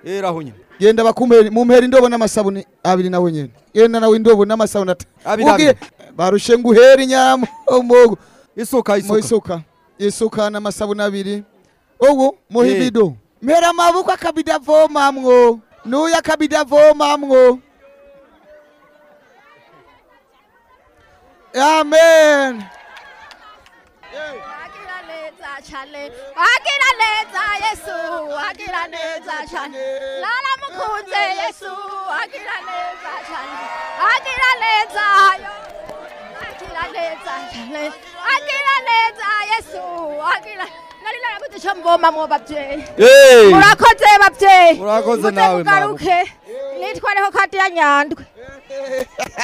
hera aho nyene. Genda bakumeri mumpera indobo n'amasabuni abiri nawe nyene. Genda nawe indobo n'amasabuni ata Abiri, barushe nguhere nyamo isuka isuka. Isuka. Isuka n'amasabuni abiri. Ubu muha Eh. ibido mpera amaboko akabido avomamwo n'uyu akabido avomamwo amen. Agira neza yesu agira neza cyane naramukunze yesu agira neza cyane agira neza agira neza cyane agira neza yesu agira nari narabuze icyo mvoma mu babyeyi murakoze babyeyi Murakoze nawe, mama. mugaruke. Nitwareho kadi ya nyandwi.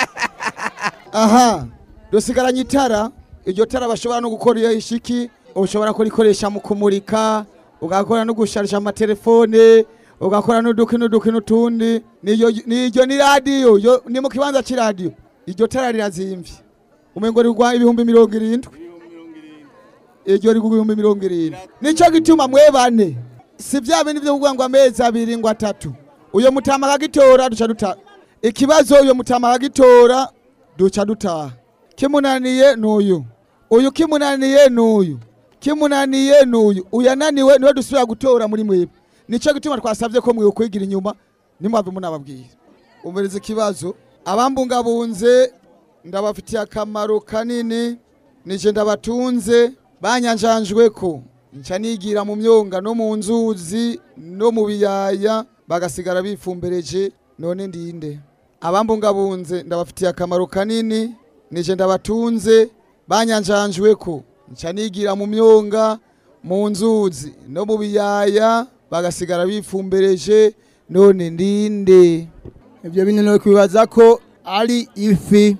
Aha. Dusigaranye itara. Iryo tara bashobora no gukora iyo ishiki ushobora kurikoresha mu kumurika ugakora no gusharisha amatelefone ugakora n'uduki n'uduki n'utundi. Niyo niryo ni radiyo yo- ni mu kibanza c'iradiyo iryo tara rirazimvye umengo rigwa ibihumbi mirongo irindwi. Iryo rigwa ibihumbi mirongo irindwi. Nico gituma mwe bane. Si vya bindi vyo kuvuga ngo amezi abiri ngo atatu. Uyo mutama akagitora duca duta ikibazo uyo mutama akagitora duca dutaha. Kimunaniye n'uyu. Uyu kimunaniye n'uyu. Kimunaniye n'uyu. Uyananiwe ni we dusubira gutora muri mwebwe nico gituma twasabye ko mwiwe kwigira inyuma nimwave munababwira umviriza ikibazo. Abambungabunze ndabafitiye akamaro kanini nije ndabatunze. Banyanjanjwe ko nca nigira mu myonga no mu nzuzi no mu biyaya bagasigara bifumbereje none ndinde. Abambungabunze ndabafitiye akamaro kanini nije ndabatunze banyanjanjwe ko nca nigira mu myonga mu nzuzi no mu biyaya bagasigara bifumbereje none ndinde. Ibyo bintu no kwibaza ko ari ifi.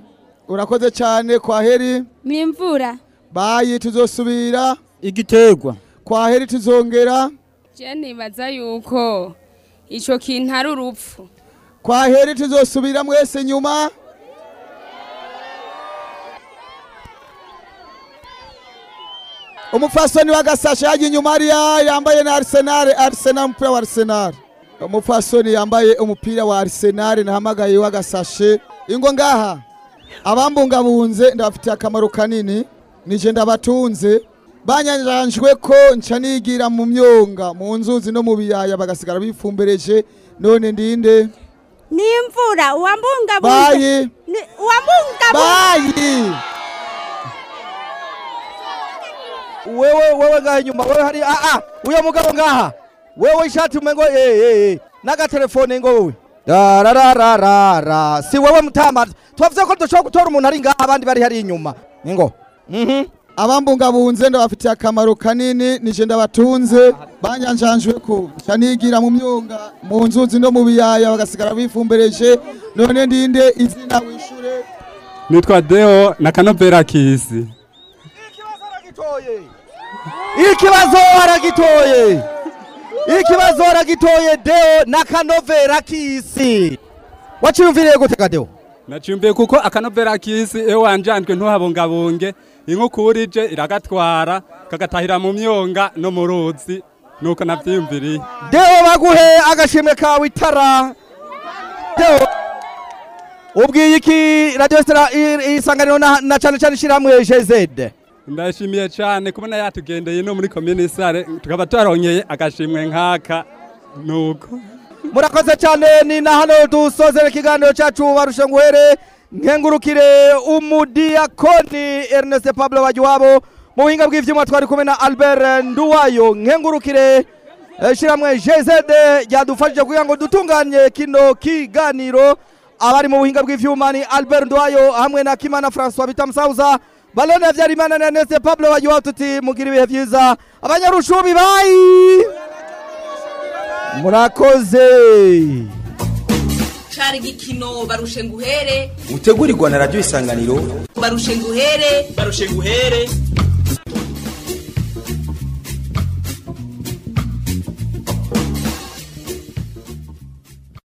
Urakoze cyane kwa heri ni imvura bayi tuzosubira igiterwa. kwa heri tuzongera? Je nibaza yuko ico kintu ari urupfu. Kwa heri tuzosubira mwese nyuma? Umufasoni w'agasashe yagiye inyuma hariya yambaye na arsenal arsenal umupira wa arsenal. Umufasoni yambaye umupira wa arsenal nahamagaye w'agasashe ingo ngaha? Abambungabunze ndabafitiye akamaro kanini. Nije ndabatunze. Banyanjanjwe ko nca nigira mu myonga mu nzuzi no mu biyaya bagasigara bifumbereje none ndinde. Ni imvura bayi. Wewe wewe ngaha inyuma wewe hari ah ah uyo mugabo ngaha. Wewe ishati umengo eh eh eh n'agatelefone ngo wewe. Darararara si wewe mutama. Twavuze ko dushobora gutora umuntu ari ngaha abandi bari hari inyuma. Ningo abambungabunze ndabafitiye akamaro kanini nije ndabatunze. Banyanjanjwe ko nigira mu myonga mu nzuzi no mu biyaya bagasigara bifumbereje. None ndinde izina wishure. Nitwa deo na kanovera kisi ikibazo aragitoye. Ikibazo aragitoye. Deo na kanovera kisi waciyumviriye gutega deo nacumbiye kuko akanovera kisi ewe wanjanjwe ntuhabungabunge. Inkukura ije iragatwara kagatahira mu myonga no mu ruzi nuko navyiyumviriye. Deo baguhe agashimwe kawe itara ubwiye iki i- isanganiro na cyane cyane ishyirahamwe jz ndashimiye cyane kubona yatugendeye no muri komine sare tukaba twarongeye agashimwe nk'aka. Nuko. Murakoze cyane ni na hano dusozera ikiganiro cyacu barushe nguhere nkengurukire umudiyakoni ernest pablo wagiwabo mu buhinga bw'ivyuma twari kumwe na albert nduwayo. Nkengurukire eh, ishyirahamwe jz ryadufashije kugira ngo dutunganye kino kiganiro. Abari mu buhinga bw'ivyuma ni albert nduwayo hamwe na kimana francois bitamusauza balone habyarimana na ernest pablo wagiwabo tuti mugira ibihe vyiza. Abanyarushubi bayi murakoze! Cari igikino barushe nguhere. Utegurirwa na radiyo isanganiro. Barushe nguhere. Barushe nguhere.